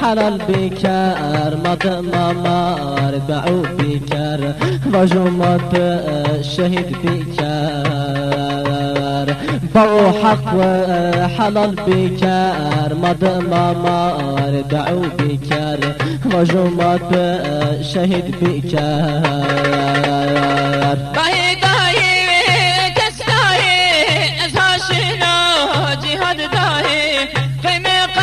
حلال بكر مد مامار دعو بكر وجمد شهيد بكر بو حق حلال بكر مد مامار دعو بكر وجمد شهيد بكر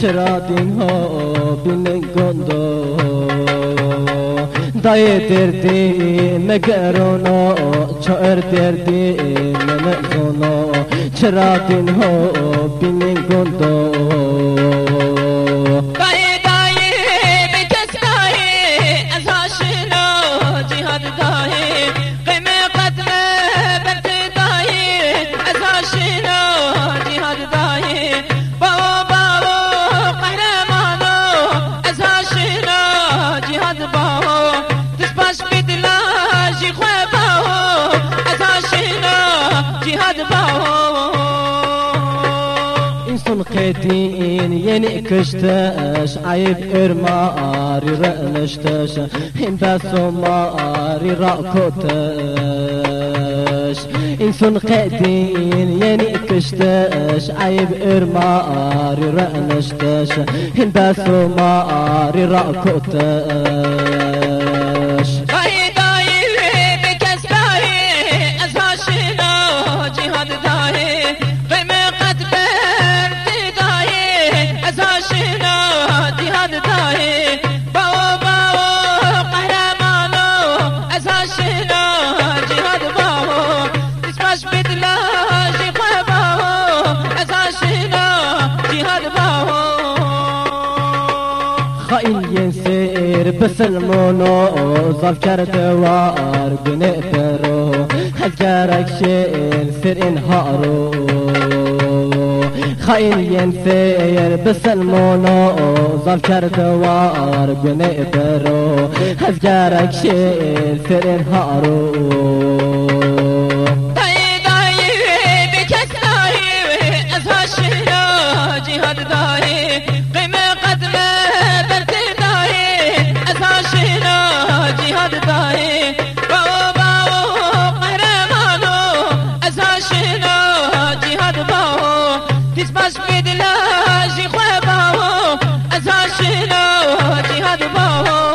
چرا دین ها بین گندو؟ دای دردی مگرونو چو ار دردی من زونو چرا دین ها بین گندو؟ قيدين يني كشتاش عيب إرماري رأنشتاش انت سماري رأكوتاش. إنسان قيدين يني كشتاش عيب إرماري رأنشتاش انت سماري رأكوتاش. خائن ينسير بسلمونو ظل كردوار بنقدرو هجارك شيل سر انهارو. خائن ينسير بسلمونو ظل كردوار بنقدرو هجارك شيل سر انهارو. मत बहो